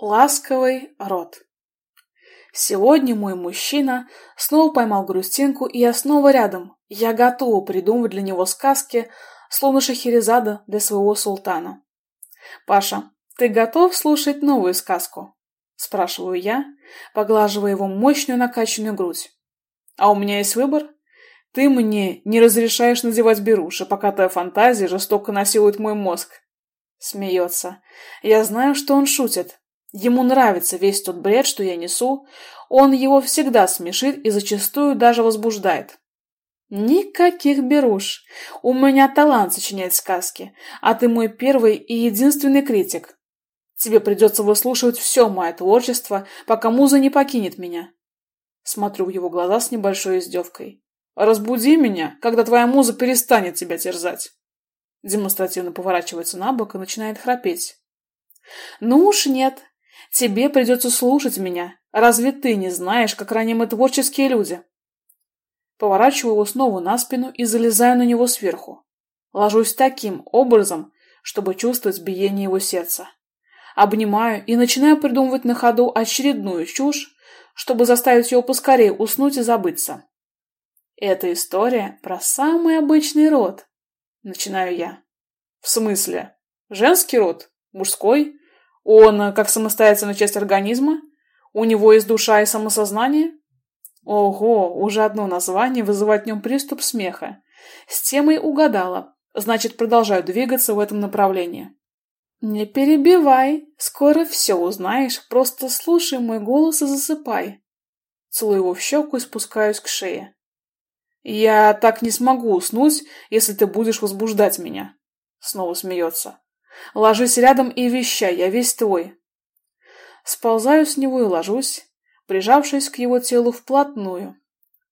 Ласковый рот. Сегодня мой мужчина снова поймал грустинку, и я снова рядом. Я готова придумывать для него сказки, словно Шахерезада для своего султана. «Паша, ты готов слушать новую сказку?» – спрашиваю я, поглаживая его мощную накачанную грудь. «А у меня есть выбор. Ты мне не разрешаешь надевать беруши, пока твоя фантазия жестоко насилует мой мозг». Смеется. Я знаю, что он шутит, Ему нравится весь тот бред, что я несу, он его всегда смешит и зачастую даже возбуждает. Никаких беруш. У меня талант сочинять сказки, а ты мой первый и единственный критик. Тебе придется выслушивать все мое творчество, пока муза не покинет меня. Смотрю в его глаза с небольшой издевкой. Разбуди меня, когда твоя муза перестанет тебя терзать. Демонстративно поворачивается на бок и начинает храпеть. Ну уж нет, Тебе придется слушать меня. Разве ты не знаешь, как ранимы творческие люди? Поворачиваю его снова на спину и залезаю на него сверху. Ложусь таким образом, чтобы чувствовать биение его сердца. Обнимаю и начинаю придумывать на ходу очередную чушь, чтобы заставить его поскорее уснуть и забыться. Это история про самый обычный род. Начинаю я. В смысле? Женский род? Мужской? Он э, как самостоятельная часть организма? У него есть душа и самосознание? Ого, уже одно название вызывает в нем приступ смеха. С темой угадала. Значит, продолжаю двигаться в этом направлении. Не перебивай, скоро все узнаешь, просто слушай мой голос и засыпай. Целую его в щеку и спускаюсь к шее. Я так не смогу уснуть, если ты будешь возбуждать меня. Снова смеется. Ложись рядом и вещай, я весь твой. Сползаю с него и ложусь, прижавшись к его телу вплотную.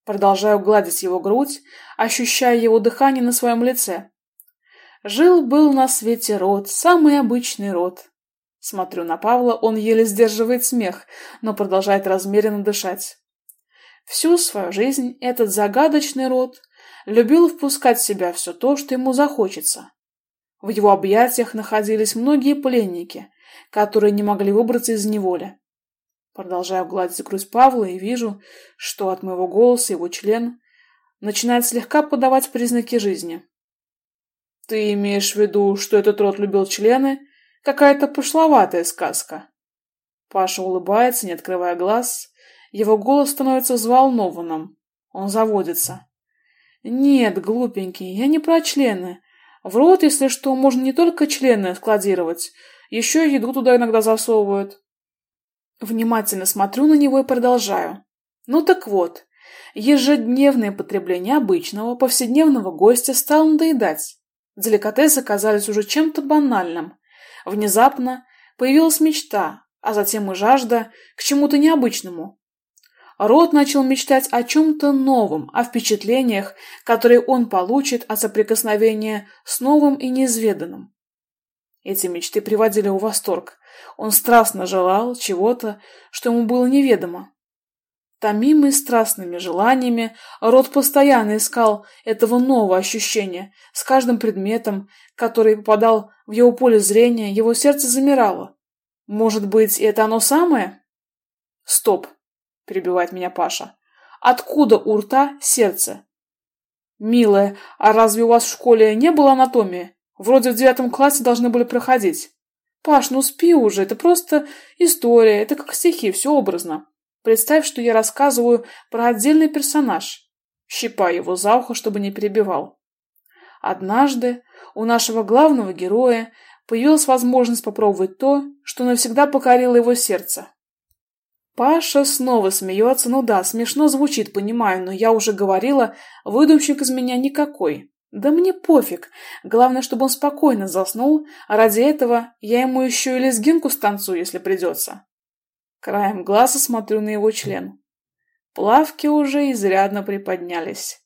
Продолжаю гладить его грудь, ощущая его дыхание на своем лице. Жил-был на свете род, самый обычный род. Смотрю на Павла, он еле сдерживает смех, но продолжает размеренно дышать. Всю свою жизнь этот загадочный род любил впускать в себя все то, что ему захочется. В его объятиях находились многие пленники, которые не могли выбраться из неволи. Продолжаю гладить грудь Павла и вижу, что от моего голоса его член начинает слегка подавать признаки жизни. Ты имеешь в виду, что этот род любил члены? Какая-то пошловатая сказка. Паша улыбается, не открывая глаз. Его голос становится взволнованным. Он заводится. Нет, глупенький, я не про члены. В рот, если что, можно не только члены складировать, еще и еду туда иногда засовывают. Внимательно смотрю на него и продолжаю. Ну так вот, ежедневное потребление обычного, повседневного гостя стало надоедать. Деликатесы казались уже чем-то банальным. Внезапно появилась мечта, а затем и жажда к чему-то необычному. Рот начал мечтать о чем-то новом, о впечатлениях, которые он получит от соприкосновения с новым и неизведанным. Эти мечты приводили его в восторг. Он страстно желал чего-то, что ему было неведомо. Томимый страстными желаниями, Рот постоянно искал этого нового ощущения. С каждым предметом, который попадал в его поле зрения, его сердце замирало. Может быть, это оно самое? Стоп перебивает меня Паша. Откуда у рта сердце? Милая, а разве у вас в школе не было анатомии? Вроде в девятом классе должны были проходить. Паш, ну спи уже, это просто история, это как стихи, все образно. Представь, что я рассказываю про отдельный персонаж. Щипай его за ухо, чтобы не перебивал. Однажды у нашего главного героя появилась возможность попробовать то, что навсегда покорило его сердце. Паша снова смеется. Ну да, смешно звучит, понимаю, но я уже говорила, выдумщик из меня никакой. Да мне пофиг. Главное, чтобы он спокойно заснул, а ради этого я ему еще и лезгинку станцую, если придется. Краем глаза смотрю на его член. Плавки уже изрядно приподнялись.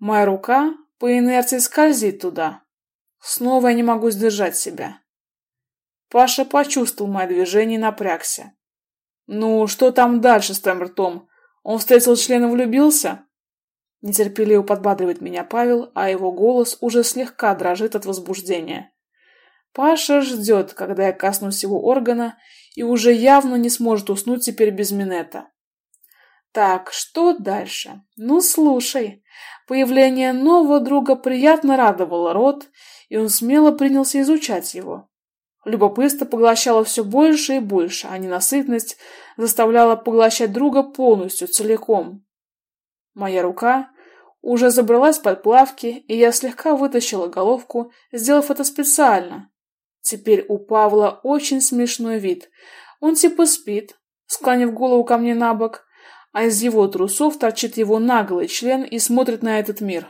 Моя рука по инерции скользит туда. Снова я не могу сдержать себя. Паша почувствовал мое движение и напрягся. «Ну, что там дальше с твоим ртом? Он встретил члена и влюбился?» Нетерпеливо подбадривает меня Павел, а его голос уже слегка дрожит от возбуждения. Паша ждет, когда я коснусь его органа, и уже явно не сможет уснуть теперь без Минета. Так, что дальше? Ну, слушай. Появление нового друга приятно радовало рот, и он смело принялся изучать его. Любопытство поглощало все больше и больше, а ненасытность заставляла поглощать друга полностью, целиком. Моя рука уже забралась под плавки, и я слегка вытащила головку, сделав это специально. Теперь у Павла очень смешной вид. Он типа спит, склонив голову ко мне на бок, а из его трусов торчит его наглый член и смотрит на этот мир.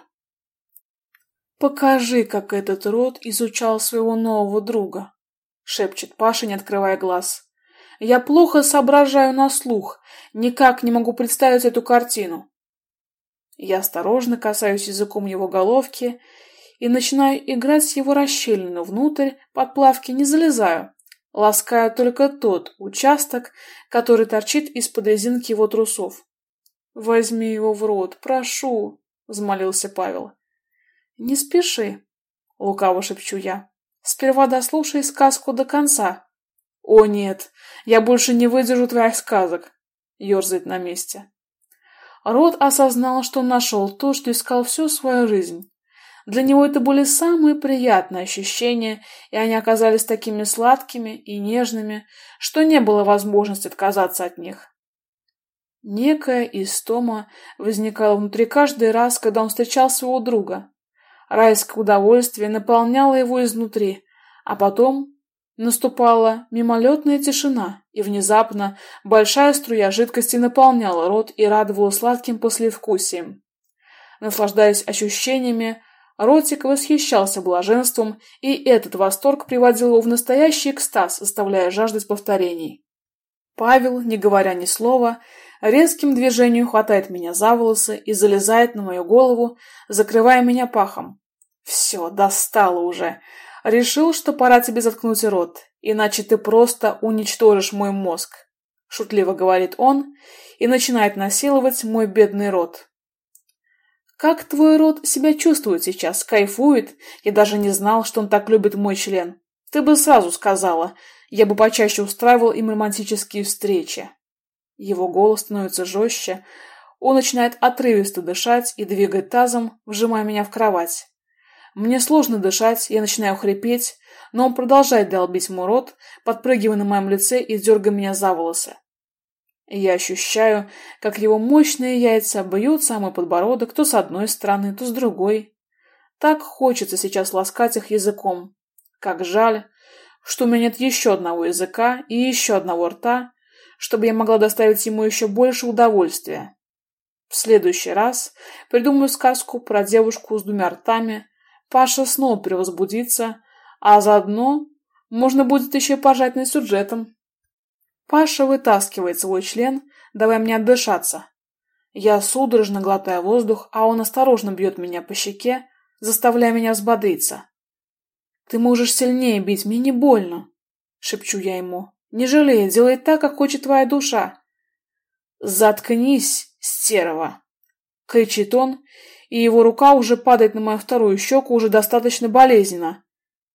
«Покажи, как этот род изучал своего нового друга», — шепчет Паша, не открывая глаз. «Я плохо соображаю на слух, никак не могу представить эту картину. Я осторожно касаюсь языком его головки и начинаю играть с его расщелину внутрь, под плавки не залезаю. Ласкаю только тот участок, который торчит из-под резинки его трусов. «Возьми его в рот, прошу!» — взмолился Павел. «Не спеши», — лукаво шепчу я. «Сперва дослушай сказку до конца». «О, нет, я больше не выдержу твоих сказок», — ерзает на месте. Рот осознал, что нашел то, что искал всю свою жизнь. Для него это были самые приятные ощущения, и они оказались такими сладкими и нежными, что не было возможности отказаться от них. Некая истома возникала внутри каждый раз, когда он встречал своего друга. Райское удовольствие наполняло его изнутри, а потом Наступала мимолетная тишина, и внезапно большая струя жидкости наполняла рот и радовала сладким послевкусием. Наслаждаясь ощущениями, Ротик восхищался блаженством, и этот восторг приводил его в настоящий экстаз, заставляя жаждать повторений. Павел, не говоря ни слова, резким движением хватает меня за волосы и залезает на мою голову, закрывая меня пахом. Все, достало уже. Решил, что пора тебе заткнуть рот, иначе ты просто уничтожишь мой мозг, шутливо говорит он и начинает насиловать мой бедный рот. Как твой рот себя чувствует сейчас? Кайфует? Я даже не знал, что он так любит мой член. Ты бы сразу сказала, я бы почаще устраивал им романтические встречи. Его голос становится жестче, он начинает отрывисто дышать и двигать тазом, вжимая меня в кровать. Мне сложно дышать, я начинаю хрипеть, но он продолжает долбить мой рот, подпрыгивая на моем лице и дергая меня за волосы. Я ощущаю, как его мощные яйца бьют самый подбородок то с одной стороны, то с другой. Так хочется сейчас ласкать их языком. Как жаль, что у меня нет еще одного языка и еще одного рта, чтобы я могла доставить ему еще больше удовольствия. В следующий раз придумаю сказку про девушку с двумя ртами, Паша снова превозбудится, а заодно можно будет еще пожать над сюжетом. Паша вытаскивает свой член, давая мне отдышаться. Я судорожно глотаю воздух, а он осторожно бьет меня по щеке, заставляя меня взбодриться. «Ты можешь сильнее бить, мне не больно», — шепчу я ему. «Не жалей, делай так, как хочет твоя душа». «Заткнись, стерва!» — кричит он и его рука уже падает на мою вторую щеку уже достаточно болезненно.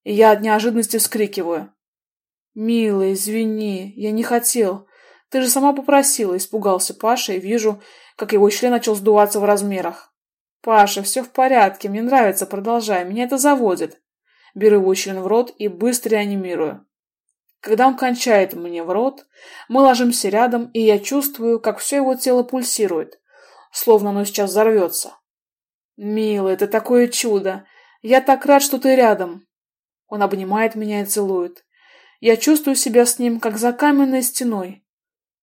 И я от неожиданности вскрикиваю. «Милый, извини, я не хотел. Ты же сама попросила», — испугался Паша, и вижу, как его член начал сдуваться в размерах. «Паша, все в порядке, мне нравится, продолжай, меня это заводит». Беру его член в рот и быстро реанимирую. Когда он кончает мне в рот, мы ложимся рядом, и я чувствую, как все его тело пульсирует, словно оно сейчас взорвется. «Милый, это такое чудо! Я так рад, что ты рядом!» Он обнимает меня и целует. Я чувствую себя с ним, как за каменной стеной.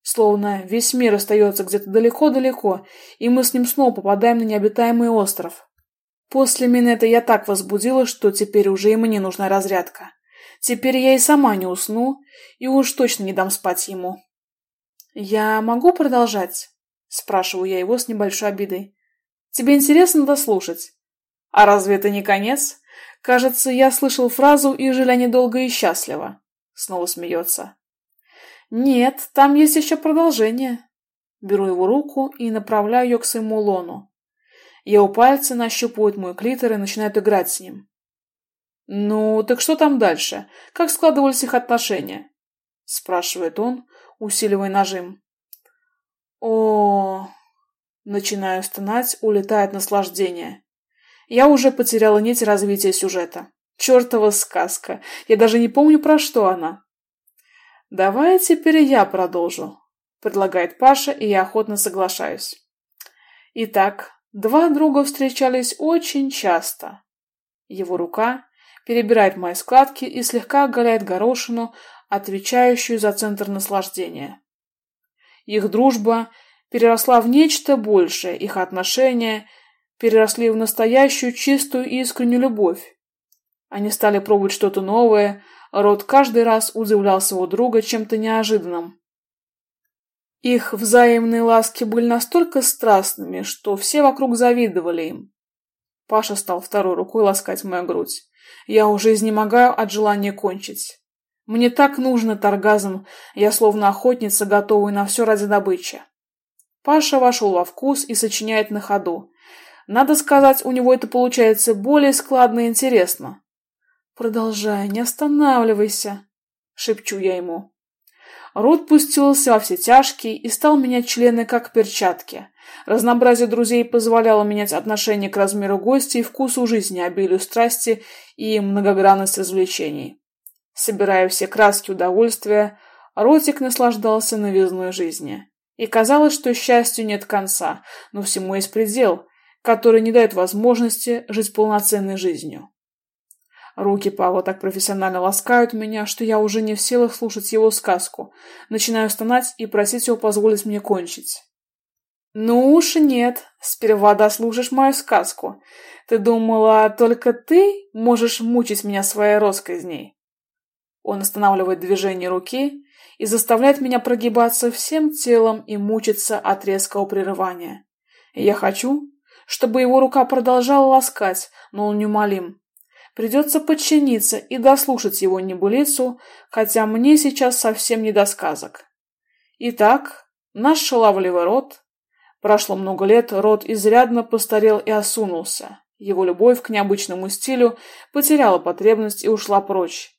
Словно весь мир остается где-то далеко-далеко, и мы с ним снова попадаем на необитаемый остров. После Минета я так возбудила, что теперь уже и мне нужна разрядка. Теперь я и сама не усну, и уж точно не дам спать ему. «Я могу продолжать?» – спрашиваю я его с небольшой обидой. Тебе интересно дослушать? А разве это не конец? Кажется, я слышал фразу «и жили они долго и счастливо». Снова смеется. Нет, там есть еще продолжение. Беру его руку и направляю ее к своему лону. Его пальцы нащупывают мой клитор и начинают играть с ним. Ну, так что там дальше? Как складывались их отношения? спрашивает он, усиливая нажим. О, начинаю стонать, улетает наслаждение. Я уже потеряла нить развития сюжета. Чёртова сказка. Я даже не помню, про что она. Давай теперь я продолжу, предлагает Паша, и я охотно соглашаюсь. Итак, два друга встречались очень часто. Его рука перебирает мои складки и слегка оголяет горошину, отвечающую за центр наслаждения. Их дружба переросла в нечто большее, их отношения переросли в настоящую чистую и искреннюю любовь. Они стали пробовать что-то новое, Рот каждый раз удивлял своего друга чем-то неожиданным. Их взаимные ласки были настолько страстными, что все вокруг завидовали им. Паша стал второй рукой ласкать мою грудь. Я уже изнемогаю от желания кончить. Мне так нужен этот оргазм, я словно охотница, готовая на все ради добычи. Паша вошел во вкус и сочиняет на ходу. Надо сказать, у него это получается более складно и интересно. Продолжай, не останавливайся, шепчу я ему. Рот пустился во все тяжкие и стал менять члены как перчатки. Разнообразие друзей позволяло менять отношение к размеру гостя и вкусу жизни, обилию страсти и многогранность развлечений. Собирая все краски удовольствия, Ротик наслаждался новизной жизни. И казалось, что счастью нет конца, но всему есть предел, который не дает возможности жить полноценной жизнью. Руки Павла так профессионально ласкают меня, что я уже не в силах слушать его сказку. Начинаю стонать и просить его позволить мне кончить. Ну уж нет, сперва дослушаешь мою сказку. Ты думала, только ты можешь мучить меня своей росказней? Он останавливает движение руки и заставляет меня прогибаться всем телом и мучиться от резкого прерывания. Я хочу, чтобы его рука продолжала ласкать, но он неумолим. Придется подчиниться и дослушать его небылицу, хотя мне сейчас совсем не до сказок. Итак, наш шаловливый род. Прошло много лет, род изрядно постарел и осунулся. Его любовь к необычному стилю потеряла потребность и ушла прочь.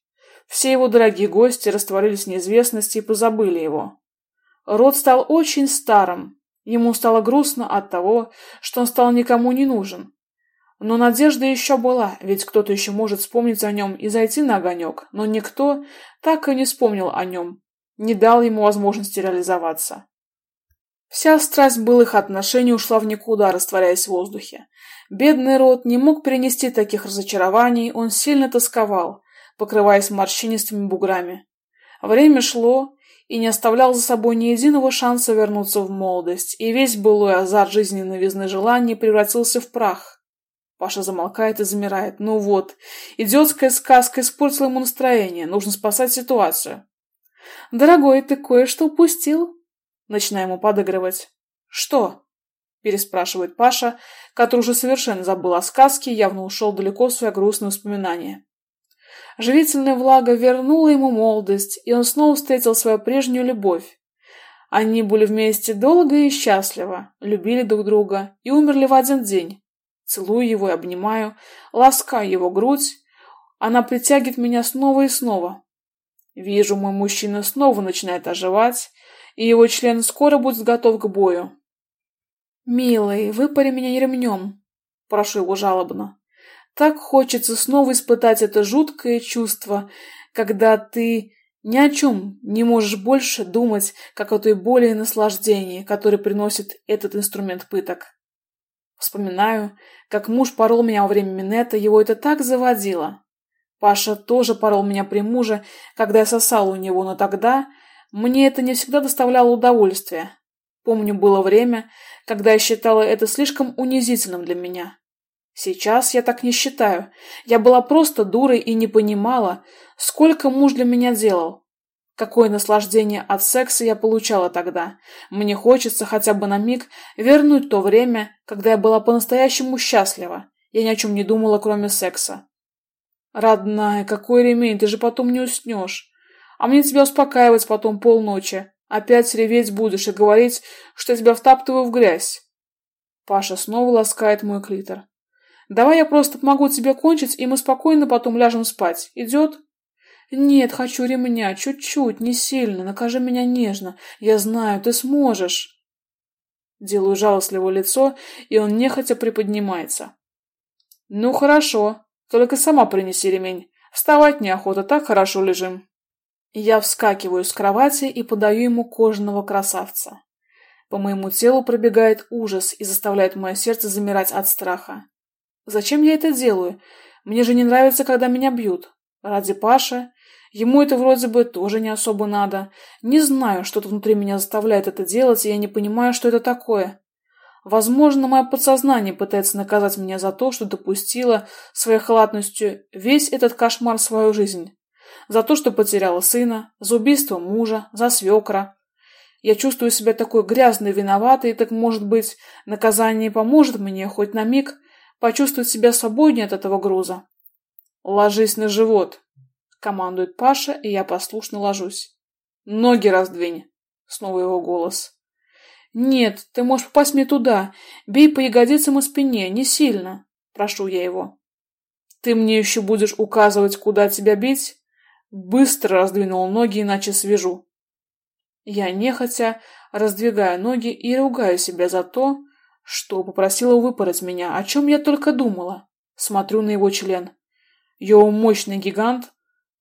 Все его дорогие гости растворились в неизвестности и позабыли его. Род стал очень старым. Ему стало грустно от того, что он стал никому не нужен. Но надежда еще была, ведь кто-то еще может вспомнить о нем и зайти на огонек, но никто так и не вспомнил о нем, не дал ему возможности реализоваться. Вся страсть былых отношений ушла в никуда, растворяясь в воздухе. Бедный род не мог перенести таких разочарований, он сильно тосковал, покрываясь морщинистыми буграми. Время шло, и не оставлял за собой ни единого шанса вернуться в молодость, и весь былой азарт жизненной новизны желаний превратился в прах. Паша замолкает и замирает. Ну вот, идиотская сказка испортила ему настроение. Нужно спасать ситуацию. «Дорогой, ты кое-что упустил?» Начинаем ему подыгрывать. «Что?» переспрашивает Паша, который уже совершенно забыл о сказке и явно ушел далеко в свои грустные воспоминания. Живительная влага вернула ему молодость, и он снова встретил свою прежнюю любовь. Они были вместе долго и счастливо, любили друг друга и умерли в один день, Целую его и обнимаю, ласкаю его грудь. Она притягивает меня снова и снова. Вижу, мой мужчина снова начинает оживать, и его член скоро будет готов к бою. «Милый, выпари меня не ремнем», — прошу его жалобно. «Так хочется снова испытать это жуткое чувство, когда ты ни о чем не можешь больше думать, как о той боли и наслаждении, которые приносит этот инструмент пыток. Вспоминаю, как муж порол меня во время минета, его это так заводило. Паша тоже порол меня при муже, когда я сосала у него, но тогда мне это не всегда доставляло удовольствие. Помню, было время, когда я считала это слишком унизительным для меня. Сейчас я так не считаю. Я была просто дурой и не понимала, сколько муж для меня делал. Какое наслаждение от секса я получала тогда. Мне хочется хотя бы на миг вернуть то время, когда я была по-настоящему счастлива. Я ни о чем не думала, кроме секса. Родная, какой ремень, ты же потом не уснешь. А мне тебя успокаивать потом полночи. Опять реветь будешь и говорить, что я тебя втаптываю в грязь. Паша снова ласкает мой клитор. Давай я просто помогу тебе кончить, и мы спокойно потом ляжем спать. Идет? Нет, хочу ремня, чуть-чуть, не сильно, накажи меня нежно. Я знаю, ты сможешь. Делаю жалостливое лицо, и он нехотя приподнимается. Ну хорошо, только сама принеси ремень. Вставать неохота, так хорошо лежим. Я вскакиваю с кровати и подаю ему кожаного красавца. По моему телу пробегает ужас и заставляет мое сердце замирать от страха. Зачем я это делаю? Мне же не нравится, когда меня бьют. Ради Паши. Ему это вроде бы тоже не особо надо. Не знаю, что-то внутри меня заставляет это делать, и я не понимаю, что это такое. Возможно, мое подсознание пытается наказать меня за то, что допустила своей халатностью весь этот кошмар в свою жизнь. За то, что потеряла сына, за убийство мужа, за свекра. Я чувствую себя такой грязной виноватой, так, может быть, наказание поможет мне хоть на миг почувствовать себя свободнее от этого груза. «Ложись на живот», — командует Паша, и я послушно ложусь. «Ноги раздвинь», — снова его голос. «Нет, ты можешь попасть мне туда. Бей по ягодицам и спине, не сильно», — прошу я его. «Ты мне еще будешь указывать, куда тебя бить?» Быстро раздвинул ноги, иначе свяжу. Я нехотя раздвигаю ноги и ругаю себя за то, что попросила выпороть меня, о чем я только думала. Смотрю на его член. Его мощный гигант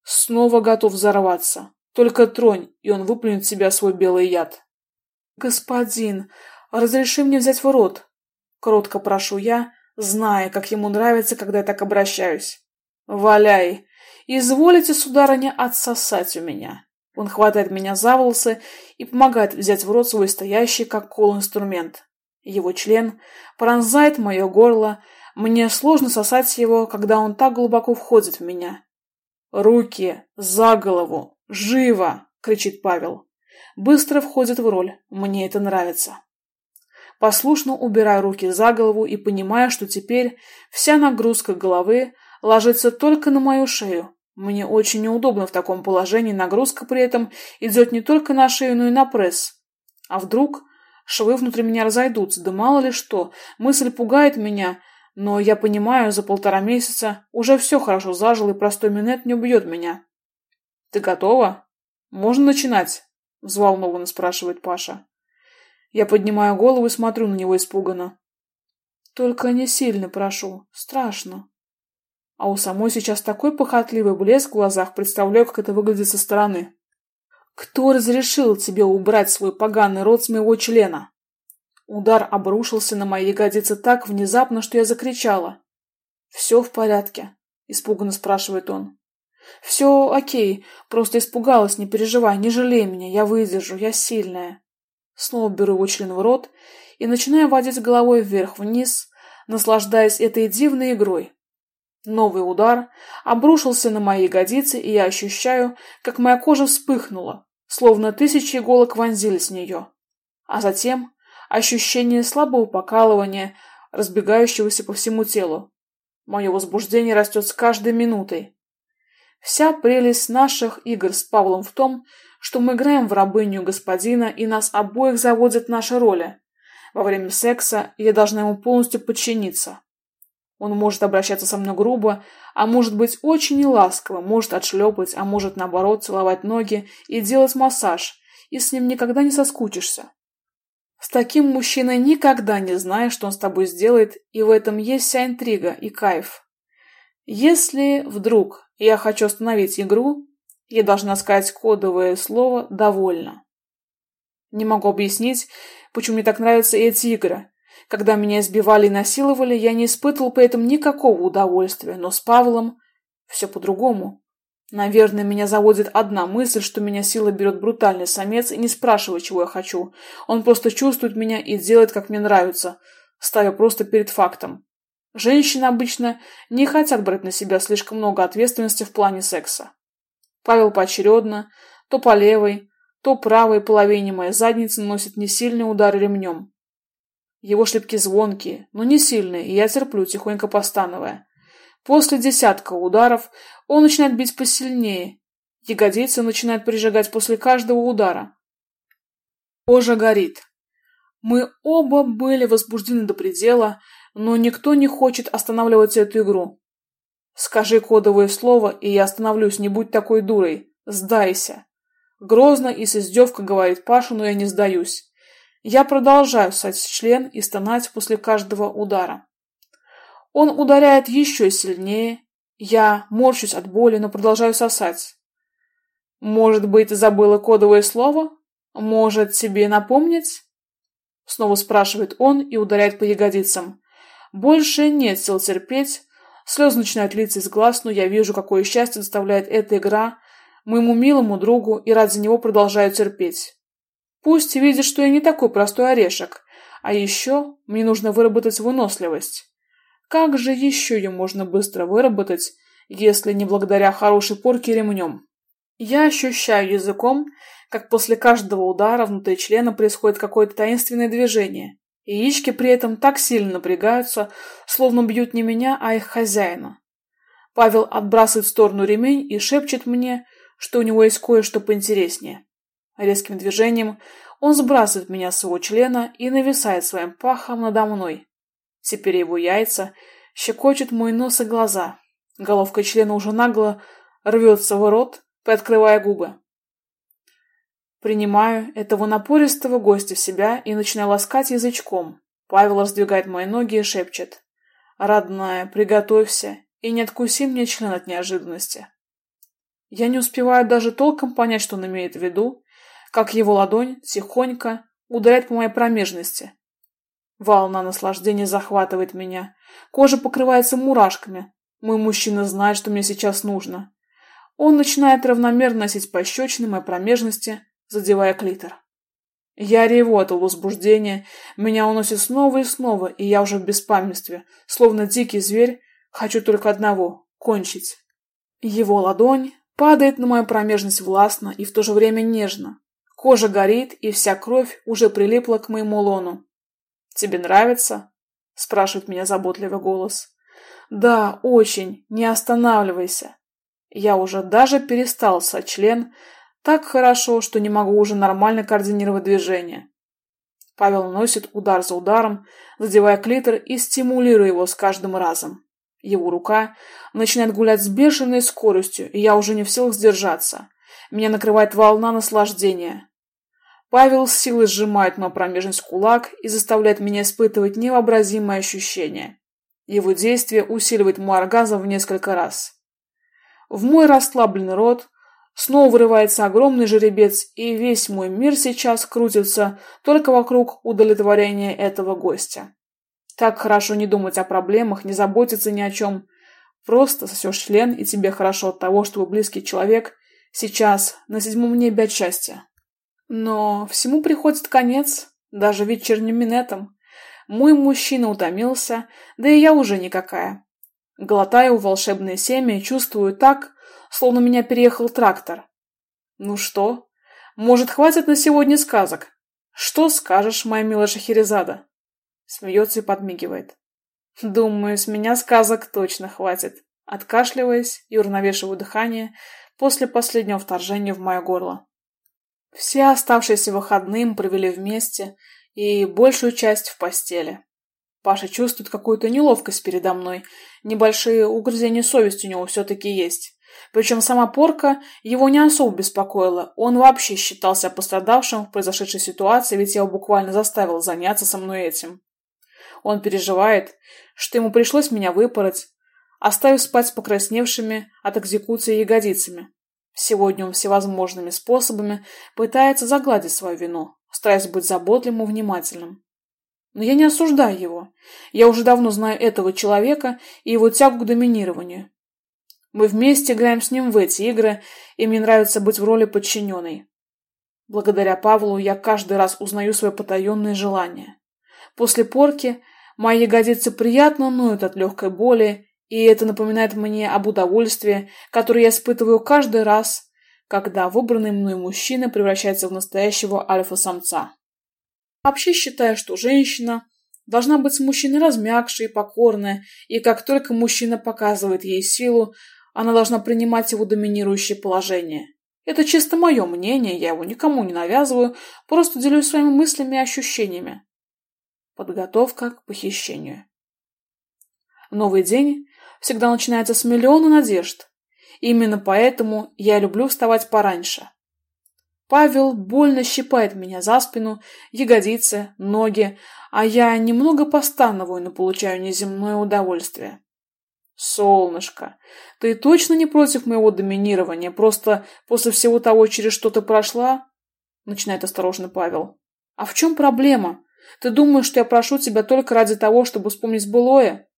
снова готов взорваться. Только тронь, и он выплюнет в себя свой белый яд. «Господин, разреши мне взять в рот?» Кротко прошу я, зная, как ему нравится, когда я так обращаюсь. «Валяй! Изволите, сударыня, отсосать у меня!» Он хватает меня за волосы и помогает взять в рот свой стоящий, как кол, инструмент. Его член пронзает мое горло, мне сложно сосать его, когда он так глубоко входит в меня. «Руки! За голову! Живо!» — кричит Павел быстро входит в роль. Мне это нравится. Послушно убираю руки за голову и понимаю, что теперь вся нагрузка головы ложится только на мою шею. Мне очень неудобно в таком положении, нагрузка при этом идет не только на шею, но и на пресс. А вдруг швы внутри меня разойдутся, да мало ли что, мысль пугает меня, но я понимаю, за полтора месяца уже все хорошо зажило, и простой минет не убьет меня. Ты готова? Можно начинать взволнованно спрашивает Паша. Я поднимаю голову и смотрю на него испуганно. Только не сильно прошу, страшно. А у самой сейчас такой похотливый блеск в глазах, представляю, как это выглядит со стороны. Кто разрешил тебе убрать свой поганый рот с моего члена? Удар обрушился на мои ягодицы так внезапно, что я закричала. «Все в порядке?» — испуганно спрашивает он. Все окей, просто испугалась, не переживай, не жалей меня, я выдержу, я сильная. Снова беру его член в рот и начинаю водить головой вверх-вниз, наслаждаясь этой дивной игрой. Новый удар обрушился на мои ягодицы, и я ощущаю, как моя кожа вспыхнула, словно тысячи иголок вонзились в нее. А затем ощущение слабого покалывания, разбегающегося по всему телу. Мое возбуждение растет с каждой минутой. Вся прелесть наших игр с Павлом в том, что мы играем в рабыню господина, и нас обоих заводят наши роли. Во время секса я должна ему полностью подчиниться. Он может обращаться со мной грубо, а может быть очень неласково, может отшлепать, а может, наоборот, целовать ноги и делать массаж, и с ним никогда не соскучишься. С таким мужчиной никогда не знаешь, что он с тобой сделает, и в этом есть вся интрига и кайф. Если вдруг я хочу остановить игру, я должна сказать кодовое слово «довольно». Не могу объяснить, почему мне так нравятся эти игры. Когда меня избивали и насиловали, я не испытывал при этом никакого удовольствия, но с Павлом все по-другому. Наверное, меня заводит одна мысль, что меня сила берет брутальный самец и не спрашивает, чего я хочу. Он просто чувствует меня и делает, как мне нравится, ставя просто перед фактом. Женщины обычно не хотят брать на себя слишком много ответственности в плане секса. Павел поочередно, то по левой, то правой половине моей задницы наносит несильный удар ремнем. Его шлепки звонкие, но не сильные, и я терплю, тихонько постановая. После десятка ударов он начинает бить посильнее. Ягодицы начинают прижигать после каждого удара. Кожа горит. Мы оба были возбуждены до предела, но никто не хочет останавливать эту игру. Скажи кодовое слово, и я остановлюсь, не будь такой дурой. Сдайся. Грозно и с издевкой говорит Паша, но я не сдаюсь. Я продолжаю ссать член и стонать после каждого удара. Он ударяет еще сильнее. Я морщусь от боли, но продолжаю сосать. Может быть, забыла кодовое слово? Может, тебе напомнить? Снова спрашивает он и ударяет по ягодицам. Больше нет сил терпеть. Слезы начинают литься из глаз, но я вижу, какое счастье доставляет эта игра моему милому другу и ради него продолжаю терпеть. Пусть видит, что я не такой простой орешек. А еще мне нужно выработать выносливость. Как же еще ее можно быстро выработать, если не благодаря хорошей порке ремнем? Я ощущаю языком, как после каждого удара внутри члена происходит какое-то таинственное движение. Яички при этом так сильно напрягаются, словно бьют не меня, а их хозяина. Павел отбрасывает в сторону ремень и шепчет мне, что у него есть кое-что поинтереснее. Резким движением он сбрасывает меня с его члена и нависает своим пахом надо мной. Теперь его яйца щекочут мой нос и глаза. Головка члена уже нагло рвется в рот, приоткрывая губы. Принимаю этого напористого гостя в себя и начинаю ласкать язычком. Павел раздвигает мои ноги и шепчет. «Родная, приготовься и не откуси мне член от неожиданности». Я не успеваю даже толком понять, что он имеет в виду, как его ладонь тихонько ударяет по моей промежности. Волна наслаждения захватывает меня. Кожа покрывается мурашками. Мой мужчина знает, что мне сейчас нужно. Он начинает равномерно носить пощечины моей промежности, задевая клитор. Я реву от возбуждения, меня уносит снова и снова, и я уже в беспамятстве, словно дикий зверь, хочу только одного — кончить. Его ладонь падает на мою промежность властно и в то же время нежно. Кожа горит, и вся кровь уже прилипла к моему лону. «Тебе нравится?» — спрашивает меня заботливый голос. «Да, очень. Не останавливайся». Я уже даже перестал член, так хорошо, что не могу уже нормально координировать движение. Павел наносит удар за ударом, задевая клитор и стимулируя его с каждым разом. Его рука начинает гулять с бешеной скоростью, и я уже не в силах сдержаться. Меня накрывает волна наслаждения. Павел с силой сжимает мою промежность кулак и заставляет меня испытывать невообразимые ощущения. Его действие усиливает мой оргазм в несколько раз. В мой расслабленный рот Снова вырывается огромный жеребец, и весь мой мир сейчас крутится только вокруг удовлетворения этого гостя. Так хорошо не думать о проблемах, не заботиться ни о чем. Просто сосешь член, и тебе хорошо от того, что близкий человек сейчас на седьмом небе от счастья. Но всему приходит конец, даже вечерним минетом. Мой мужчина утомился, да и я уже никакая. Глотаю волшебное семя и чувствую так, словно меня переехал трактор. Ну что? Может, хватит на сегодня сказок? Что скажешь, моя милая Шахерезада? Смеется и подмигивает. Думаю, с меня сказок точно хватит. Откашливаясь и уравновешиваю дыхание после последнего вторжения в мое горло. Все оставшиеся выходные мы провели вместе и большую часть в постели. Паша чувствует какую-то неловкость передо мной. Небольшие угрызения совести у него все-таки есть. Причем сама порка его не особо беспокоила. Он вообще считался пострадавшим в произошедшей ситуации, ведь я его буквально заставил заняться со мной этим. Он переживает, что ему пришлось меня выпороть, оставив спать с покрасневшими от экзекуции ягодицами. Сегодня он всевозможными способами пытается загладить свою вину, стараясь быть заботливым и внимательным. Но я не осуждаю его. Я уже давно знаю этого человека и его тягу к доминированию. Мы вместе играем с ним в эти игры, и мне нравится быть в роли подчиненной. Благодаря Павлу я каждый раз узнаю свои потаенные желания. После порки мои ягодицы приятно ноют от легкой боли, и это напоминает мне об удовольствии, которое я испытываю каждый раз, когда выбранный мной мужчина превращается в настоящего альфа-самца. Вообще считаю, что женщина должна быть с мужчиной размягшей и покорная, и как только мужчина показывает ей силу, она должна принимать его доминирующее положение. Это чисто мое мнение, я его никому не навязываю, просто делюсь своими мыслями и ощущениями. Подготовка к похищению. Новый день всегда начинается с миллиона надежд. Именно поэтому я люблю вставать пораньше. Павел больно щипает меня за спину, ягодицы, ноги, а я немного постановую, но получаю неземное удовольствие. Солнышко, ты точно не против моего доминирования, просто после всего того, через что ты прошла? Начинает осторожно Павел. А в чем проблема? Ты думаешь, что я прошу тебя только ради того, чтобы вспомнить былое?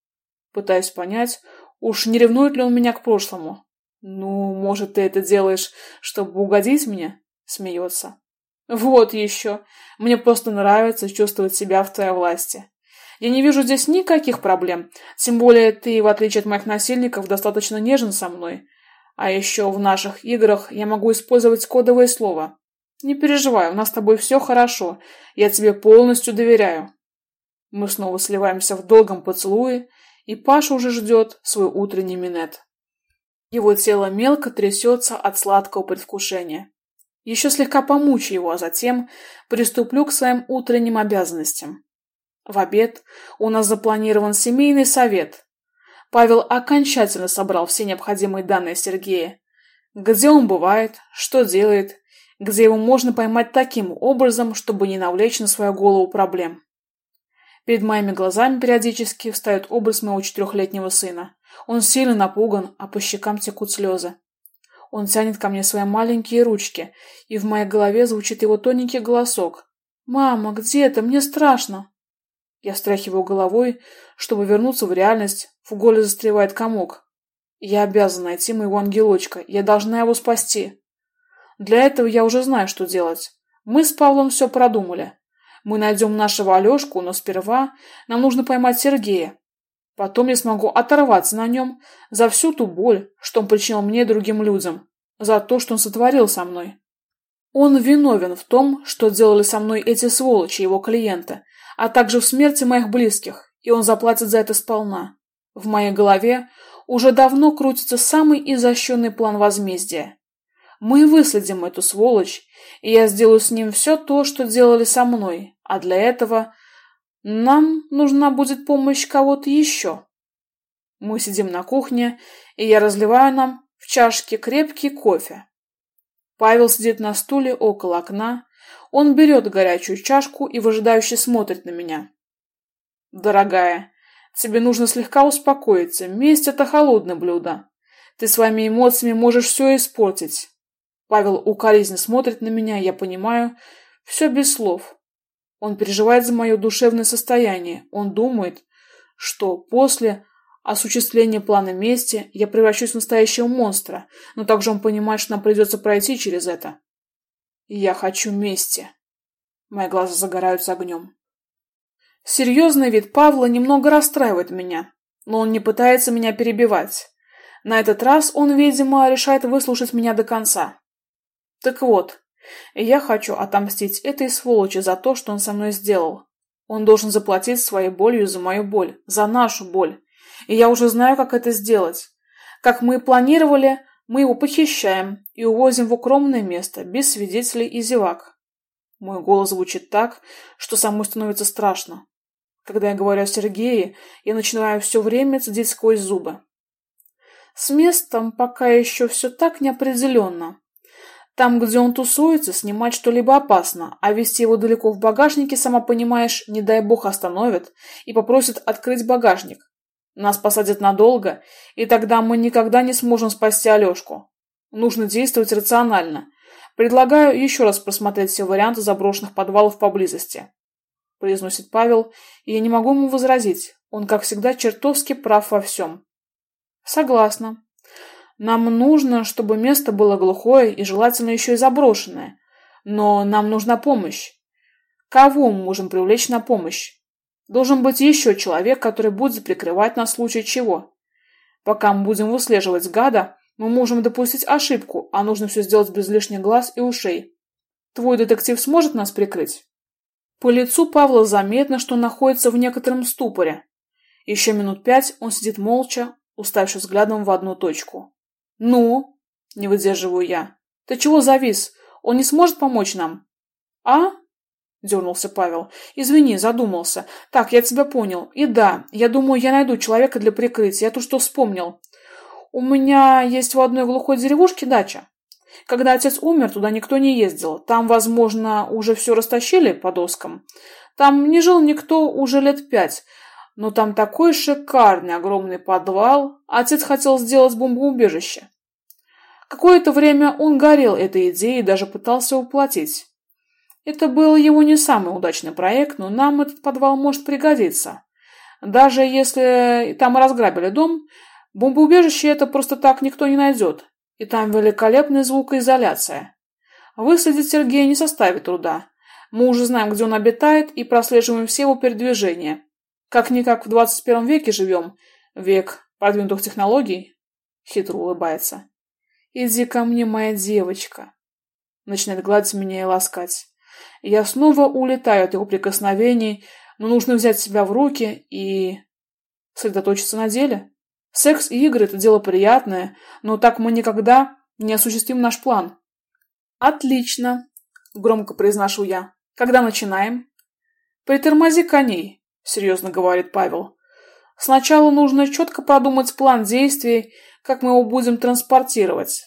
Пытаюсь понять, уж не ревнует ли он меня к прошлому. Ну, может, ты это делаешь, чтобы угодить мне? Смеется. Вот еще. Мне просто нравится чувствовать себя в твоей власти. Я не вижу здесь никаких проблем. Тем более ты, в отличие от моих насильников, достаточно нежен со мной. А еще в наших играх я могу использовать кодовое слово. Не переживай, у нас с тобой все хорошо. Я тебе полностью доверяю. Мы снова сливаемся в долгом поцелуе, и Паша уже ждет свой утренний минет. Его тело мелко трясется от сладкого предвкушения. Еще слегка помучу его, а затем приступлю к своим утренним обязанностям. В обед у нас запланирован семейный совет. Павел окончательно собрал все необходимые данные Сергея. Где он бывает, что делает, где его можно поймать таким образом, чтобы не навлечь на свою голову проблем. Перед моими глазами периодически встает образ моего четырехлетнего сына. Он сильно напуган, а по щекам текут слезы. Он тянет ко мне свои маленькие ручки, и в моей голове звучит его тоненький голосок. «Мама, где ты? Мне страшно!» Я встряхиваю головой, чтобы вернуться в реальность. В горле застревает комок. Я обязана найти моего ангелочка. Я должна его спасти. Для этого я уже знаю, что делать. Мы с Павлом все продумали. Мы найдем нашего Алешку, но сперва нам нужно поймать Сергея. Потом я смогу оторваться на нем за всю ту боль, что он причинил мне и другим людям, за то, что он сотворил со мной. Он виновен в том, что делали со мной эти сволочи, его клиенты, а также в смерти моих близких, и он заплатит за это сполна. В моей голове уже давно крутится самый изощренный план возмездия. Мы выследим эту сволочь, и я сделаю с ним все то, что делали со мной, а для этого нам нужна будет помощь кого-то еще. Мы сидим на кухне, и я разливаю нам в чашке крепкий кофе. Павел сидит на стуле около окна. Он берет горячую чашку и выжидающе смотрит на меня. «Дорогая, тебе нужно слегка успокоиться. Месть — это холодное блюдо. Ты своими эмоциями можешь все испортить. Павел укоризненно смотрит на меня, я понимаю, все без слов. Он переживает за мое душевное состояние. Он думает, что после осуществления плана мести я превращусь в настоящего монстра, но также он понимает, что нам придется пройти через это. я хочу мести. Мои глаза загораются огнем. Серьезный вид Павла немного расстраивает меня, но он не пытается меня перебивать. На этот раз он, видимо, решает выслушать меня до конца. Так вот, я хочу отомстить этой сволочи за то, что он со мной сделал. Он должен заплатить своей болью за мою боль, за нашу боль. И я уже знаю, как это сделать. Как мы и планировали, мы его похищаем и увозим в укромное место, без свидетелей и зевак. Мой голос звучит так, что самой становится страшно. Когда я говорю о Сергее, я начинаю все время цедить сквозь зубы. С местом пока еще все так неопределенно. Там, где он тусуется, снимать что-либо опасно, а вести его далеко в багажнике, сама понимаешь, не дай бог остановят и попросят открыть багажник. Нас посадят надолго, и тогда мы никогда не сможем спасти Алешку. Нужно действовать рационально. Предлагаю еще раз просмотреть все варианты заброшенных подвалов поблизости. Произносит Павел, и я не могу ему возразить. Он, как всегда, чертовски прав во всем. Согласна. Нам нужно, чтобы место было глухое и желательно еще и заброшенное. Но нам нужна помощь. Кого мы можем привлечь на помощь? Должен быть еще человек, который будет прикрывать нас в случае чего. Пока мы будем выслеживать гада, мы можем допустить ошибку, а нужно все сделать без лишних глаз и ушей. Твой детектив сможет нас прикрыть? По лицу Павла заметно, что находится в некотором ступоре. Еще минут пять он сидит молча, уставившись взглядом в одну точку. «Ну?» — не выдерживаю я. «Ты чего завис? Он не сможет помочь нам?» «А?» дернулся Павел. Извини, задумался. Так, я тебя понял. И да, я думаю, я найду человека для прикрытия. Я тут что вспомнил. У меня есть в одной глухой деревушке дача. Когда отец умер, туда никто не ездил. Там, возможно, уже все растащили по доскам. Там не жил никто уже лет пять. Но там такой шикарный огромный подвал. Отец хотел сделать бомбоубежище. Какое-то время он горел этой идеей и даже пытался воплотить. Это был его не самый удачный проект, но нам этот подвал может пригодиться. Даже если там разграбили дом, бомбоубежище это просто так никто не найдет. И там великолепная звукоизоляция. Выследить Сергея не составит труда. Мы уже знаем, где он обитает, и прослеживаем все его передвижения. Как-никак в 21 веке живем. Век продвинутых технологий. Хитро улыбается. Иди ко мне, моя девочка. Начинает гладить меня и ласкать. Я снова улетаю от его прикосновений, но нужно взять себя в руки и сосредоточиться на деле. Секс и игры — это дело приятное, но так мы никогда не осуществим наш план. Отлично, громко произношу я. Когда начинаем? Притормози коней, серьезно говорит Павел. Сначала нужно четко продумать план действий, как мы его будем транспортировать.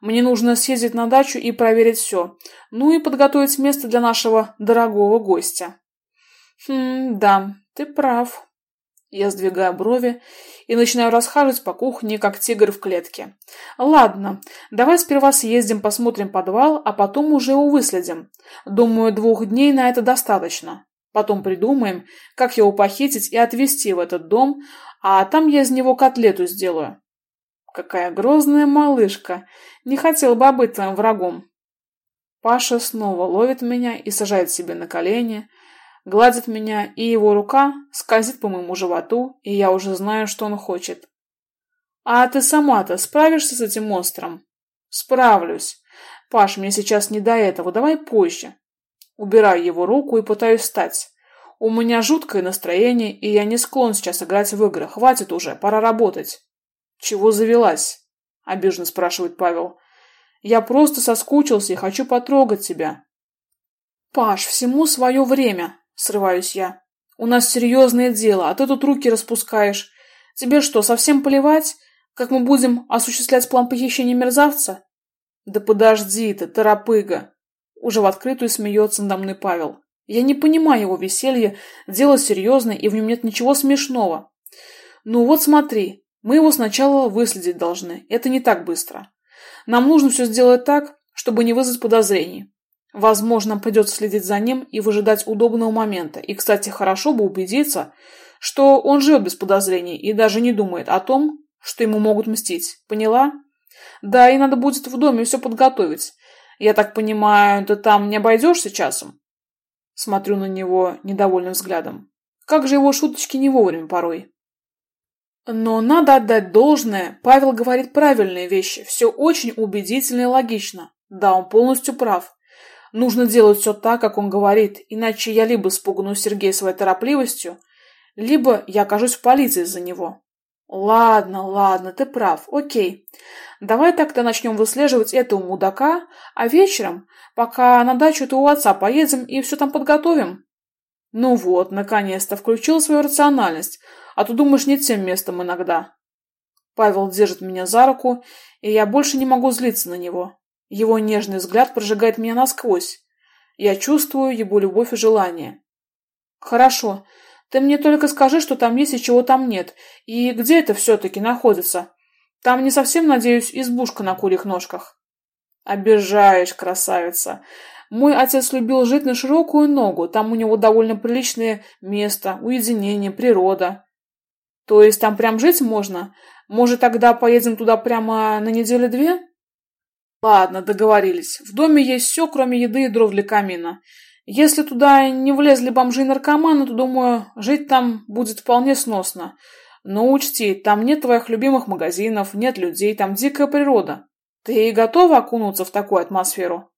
Мне нужно съездить на дачу и проверить все, ну и подготовить место для нашего дорогого гостя. Хм, да, ты прав. Я сдвигаю брови и начинаю расхаживать по кухне, как тигр в клетке. Ладно, давай сперва съездим, посмотрим подвал, а потом уже его выследим. Думаю, двух дней на это достаточно. Потом придумаем, как его похитить и отвезти в этот дом, а там я из него котлету сделаю. Какая грозная малышка. Не хотел бы быть твоим врагом. Паша снова ловит меня и сажает себе на колени, гладит меня, и его рука скользит по моему животу, и я уже знаю, что он хочет. А ты сама-то справишься с этим монстром? Справлюсь. Паш, мне сейчас не до этого, давай позже. Убираю его руку и пытаюсь встать. У меня жуткое настроение, и я не склон сейчас играть в игры. Хватит уже, пора работать. Чего завелась? Обиженно спрашивает Павел. Я просто соскучился и хочу потрогать тебя. Паш, всему свое время, срываюсь я. У нас серьезное дело, а ты тут руки распускаешь. Тебе что, совсем плевать, как мы будем осуществлять план похищения мерзавца? Да подожди ты, торопыга. Уже в открытую смеется надо мной Павел. Я не понимаю его веселья, дело серьезное, и в нем нет ничего смешного. Ну вот смотри, мы его сначала выследить должны. Это не так быстро. Нам нужно все сделать так, чтобы не вызвать подозрений. Возможно, нам придется следить за ним и выжидать удобного момента. И, кстати, хорошо бы убедиться, что он живет без подозрений и даже не думает о том, что ему могут мстить. Поняла? Да, и надо будет в доме все подготовить. Я так понимаю, ты там не обойдешься часом? Смотрю на него недовольным взглядом. Как же его шуточки не вовремя порой. Но надо отдать должное, Павел говорит правильные вещи, все очень убедительно и логично. Да, он полностью прав. Нужно делать все так, как он говорит, иначе я либо спугну Сергея своей торопливостью, либо я окажусь в полиции из-за него. Ладно, ладно, ты прав, окей. Давай тогда начнем выслеживать этого мудака, а вечером, пока на дачу-то у отца поедем и все там подготовим. Ну вот, наконец-то, включил свою рациональность, а то думаешь не тем местом иногда. Павел держит меня за руку, и я больше не могу злиться на него. Его нежный взгляд прожигает меня насквозь. Я чувствую его любовь и желание. Хорошо, ты мне только скажи, что там есть и чего там нет, и где это все-таки находится. Там не совсем, надеюсь, избушка на курьих ножках. Обижаешь, красавица. Мой отец любил жить на широкую ногу, там у него довольно приличное место, уединение, природа. То есть там прям жить можно? Может, тогда поедем туда прямо на неделю-две? Ладно, договорились. В доме есть все, кроме еды и дров для камина. Если туда не влезли бомжи и наркоманы, то, думаю, жить там будет вполне сносно. Но учти, там нет твоих любимых магазинов, нет людей, там дикая природа. Ты готова окунуться в такую атмосферу?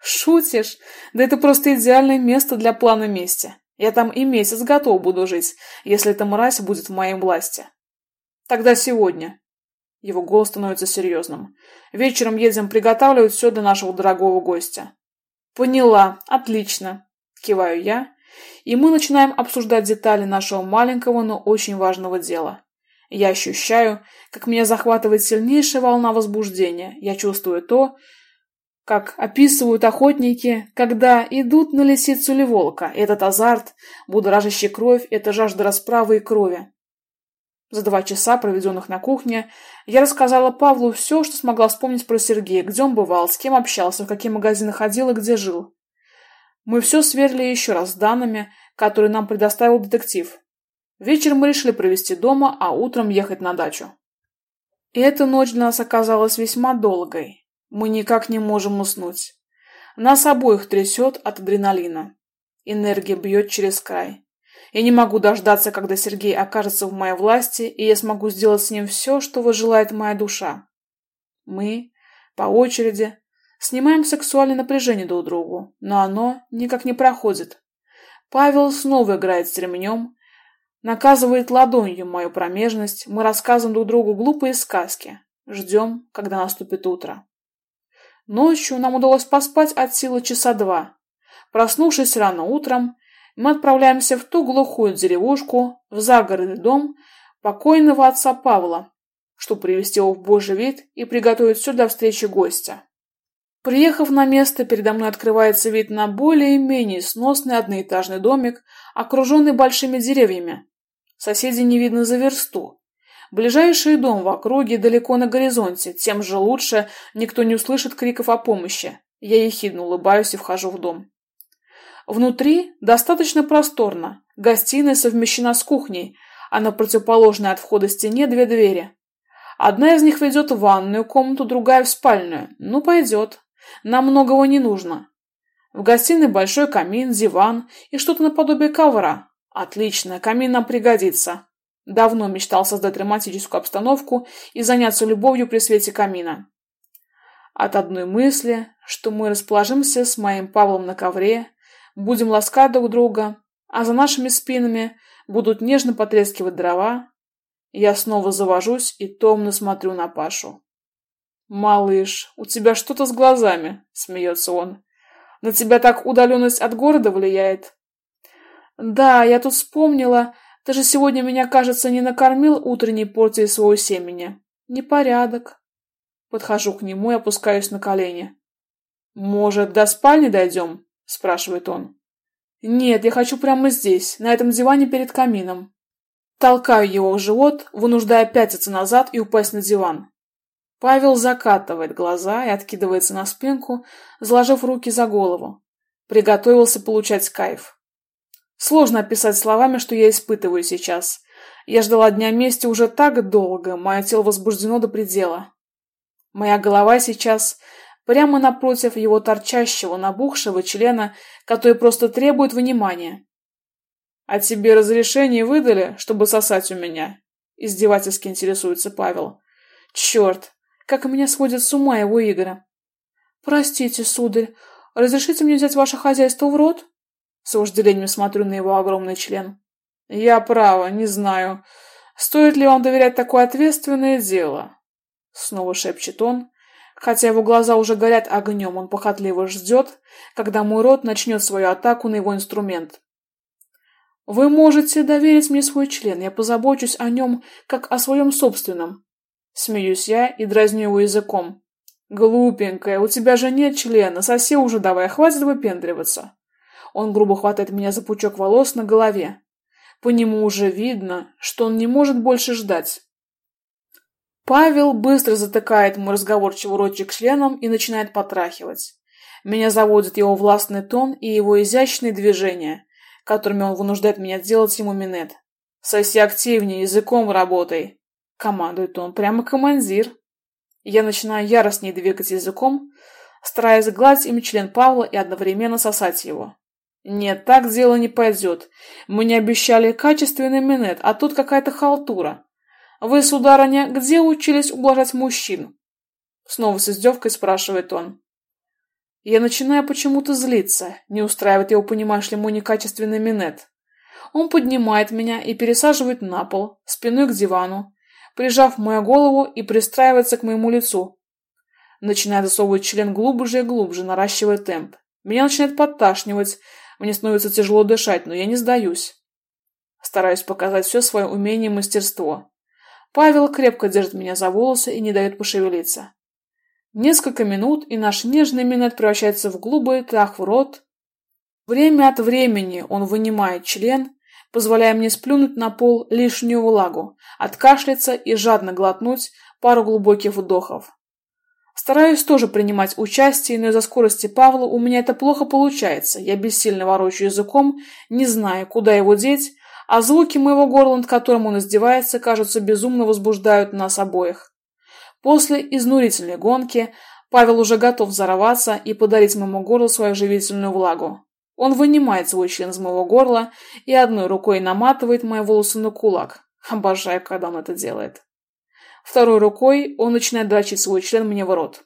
Шутишь? Да это просто идеальное место для плана мести. Я там и месяц готов буду жить, если эта мразь будет в моей власти. Тогда сегодня. Его голос становится серьезным. Вечером едем приготавливать все для нашего дорогого гостя. Поняла. Отлично. Киваю я, и мы начинаем обсуждать детали нашего маленького, но очень важного дела. Я ощущаю, как меня захватывает сильнейшая волна возбуждения. Я чувствую то, как описывают охотники, когда идут на лисицу или волка. Этот азарт, будоражащий кровь, это жажда расправы и крови. За два часа, проведенных на кухне, я рассказала Павлу все, что смогла вспомнить про Сергея, где он бывал, с кем общался, в какие магазины ходил и где жил. Мы все сверили еще раз с данными, которые нам предоставил детектив. Вечер мы решили провести дома, а утром ехать на дачу. И эта ночь для нас оказалась весьма долгой. Мы никак не можем уснуть. Нас обоих трясет от адреналина. Энергия бьет через край. Я не могу дождаться, когда Сергей окажется в моей власти, и я смогу сделать с ним все, что выжелает моя душа. Мы, по очереди, снимаем сексуальное напряжение друг другу, но оно никак не проходит. Павел снова играет с ремнем, Наказывает ладонью мою промежность, мы рассказываем друг другу глупые сказки. Ждем, когда наступит утро. Ночью нам удалось поспать от силы часа два. Проснувшись рано утром, мы отправляемся в ту глухую деревушку, в загородный дом покойного отца Павла, чтобы привести его в божий вид и приготовить все для встречи гостя. Приехав на место, передо мной открывается вид на более-менее сносный одноэтажный домик, окруженный большими деревьями. Соседей не видно за версту. Ближайший дом в округе далеко на горизонте, тем же лучше никто не услышит криков о помощи. Я ехидно улыбаюсь и вхожу в дом. Внутри достаточно просторно. Гостиная совмещена с кухней, а на противоположной от входа стене две двери. Одна из них ведет в ванную комнату, другая в спальную. Ну, пойдет. Нам многого не нужно. В гостиной большой камин, диван и что-то наподобие ковра. Отлично, камин нам пригодится. Давно мечтал создать романтическую обстановку и заняться любовью при свете камина. От одной мысли, что мы расположимся с моим Павлом на ковре, будем ласкать друг друга, а за нашими спинами будут нежно потрескивать дрова, я снова завожусь и томно смотрю на Пашу. «Малыш, у тебя что-то с глазами», — смеется он. «На тебя так удаленность от города влияет?» Да, я тут вспомнила. Ты же сегодня меня, кажется, не накормил утренней порцией своего семени. Непорядок. Подхожу к нему и опускаюсь на колени. Может, до спальни дойдем? Спрашивает он. Нет, я хочу прямо здесь, на этом диване перед камином. Толкаю его в живот, вынуждая пятиться назад и упасть на диван. Павел закатывает глаза и откидывается на спинку, заложив руки за голову. Приготовился получать кайф. Сложно описать словами, что я испытываю сейчас. Я ждала дня мести уже так долго, мое тело возбуждено до предела. Моя голова сейчас прямо напротив его торчащего, набухшего члена, который просто требует внимания. «А тебе разрешение выдали, чтобы сосать у меня?» Издевательски интересуется Павел. «Черт, как меня сводят с ума его игры!» «Простите, сударь, разрешите мне взять ваше хозяйство в рот?» С вожделением смотрю на его огромный член. Я право, не знаю, стоит ли вам доверять такое ответственное дело. Снова шепчет он, хотя его глаза уже горят огнем, он похотливо ждет, когда мой рот начнет свою атаку на его инструмент. Вы можете доверить мне свой член, я позабочусь о нем, как о своем собственном. Смеюсь я и дразню его языком. Глупенькая, у тебя же нет члена, соси уже давай, хватит выпендриваться. Он грубо хватает меня за пучок волос на голове. По нему уже видно, что он не может больше ждать. Павел быстро затыкает мой разговорчивый ротик членом и начинает потрахивать. Меня заводит его властный тон и его изящные движения, которыми он вынуждает меня делать ему минет. «Соси активнее, языком работай!» — командует он, прямо командир. Я начинаю яростнее двигать языком, стараясь гладить им член Павла и одновременно сосать его. Нет, так дело не пойдет. Мне обещали качественный минет, а тут какая-то халтура. Вы, сударыня, где учились ублажать мужчин? Снова с издевкой спрашивает он. Я начинаю почему-то злиться. Не устраивает его, понимаешь ли, мой некачественный минет. Он поднимает меня и пересаживает на пол, спиной к дивану, прижав мою голову и пристраивается к моему лицу. Начинает засовывать член глубже и глубже, наращивая темп. Меня начинает подташнивать, Мне становится тяжело дышать, но я не сдаюсь. Стараюсь показать все свое умение и мастерство. Павел крепко держит меня за волосы и не дает пошевелиться. Несколько минут, и наш нежный минет превращается в глубокий трах в рот. Время от времени он вынимает член, позволяя мне сплюнуть на пол лишнюю влагу, откашляться и жадно глотнуть пару глубоких вдохов. Стараюсь тоже принимать участие, но из-за скорости Павла у меня это плохо получается. Я бессильно ворочаю языком, не зная, куда его деть, а звуки моего горла, над которым он издевается, кажется, безумно возбуждают нас обоих. После изнурительной гонки Павел уже готов взорваться и подарить моему горлу свою живительную влагу. Он вынимает свой член из моего горла и одной рукой наматывает мои волосы на кулак. Обожаю, когда он это делает. Второй рукой он начинает дрочить свой член мне в рот.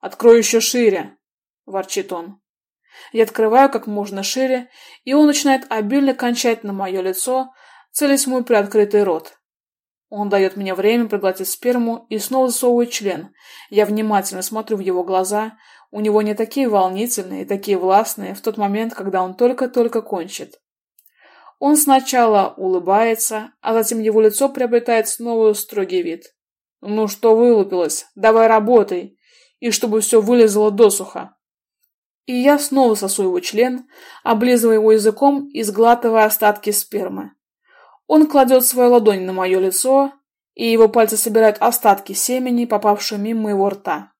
«Открой еще шире!» – ворчит он. Я открываю как можно шире, и он начинает обильно кончать на мое лицо, целясь в мой приоткрытый рот. Он дает мне время проглотить сперму и снова засовывает член. Я внимательно смотрю в его глаза. У него не такие волнительные, такие властные в тот момент, когда он только-только кончит. Он сначала улыбается, а затем его лицо приобретает снова строгий вид. «Ну что вылупилось? Давай работай!» И чтобы все вылезло досуха. И я снова сосу его член, облизывая его языком и сглатывая остатки спермы. Он кладет свою ладонь на мое лицо, и его пальцы собирают остатки семени, попавшие мимо моего рта.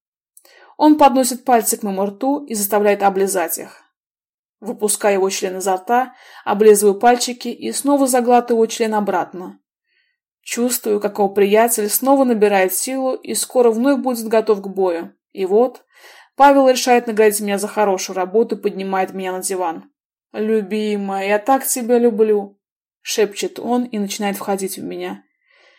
Он подносит пальцы к моему рту и заставляет облизать их. Выпускаю его член изо рта, облизываю пальчики и снова заглатываю член обратно. Чувствую, как его приятель снова набирает силу и скоро вновь будет готов к бою. И вот, Павел решает наградить меня за хорошую работу и поднимает меня на диван. «Любимая, я так тебя люблю!» — шепчет он и начинает входить в меня.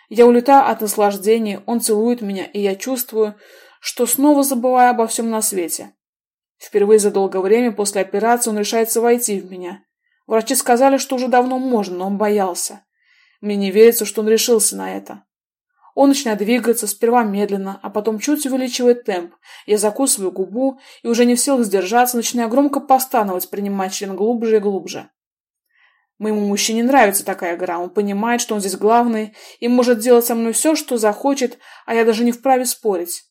Я улетаю от наслаждения, он целует меня, и я чувствую, что снова забываю обо всем на свете. Впервые за долгое время после операции он решается войти в меня. Врачи сказали, что уже давно можно, но он боялся. Мне не верится, что он решился на это. Он начинает двигаться, сперва медленно, а потом чуть увеличивает темп. Я закусываю губу и уже не в силах сдержаться, начинаю громко постановать, принимая член глубже и глубже. Моему мужчине нравится такая игра, он понимает, что он здесь главный и может делать со мной все, что захочет, а я даже не вправе спорить.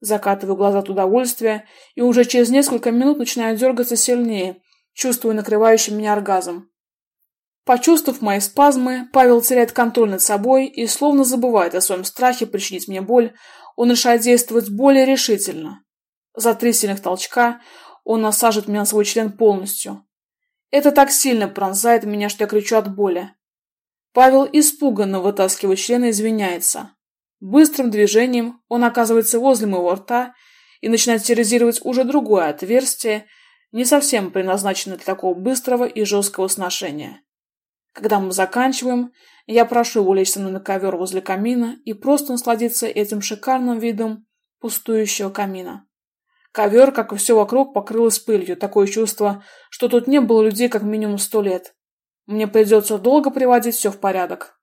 Закатываю глаза от удовольствия и уже через несколько минут начинаю дергаться сильнее, чувствуя накрывающий меня оргазм. Почувствовав мои спазмы, Павел теряет контроль над собой и словно забывает о своем страхе причинить мне боль, он решает действовать более решительно. За три сильных толчка он насаживает меня на свой член полностью. Это так сильно пронзает меня, что я кричу от боли. Павел испуганно вытаскивает член и извиняется. Быстрым движением он оказывается возле моего рта и начинает стерилизировать уже другое отверстие, не совсем предназначенное для такого быстрого и жесткого сношения. Когда мы заканчиваем, я прошу его лечь со мной на ковер возле камина и просто насладиться этим шикарным видом пустующего камина. Ковер, как и все вокруг, покрылось пылью. Такое чувство, что тут не было людей как минимум сто лет. Мне придется долго приводить все в порядок.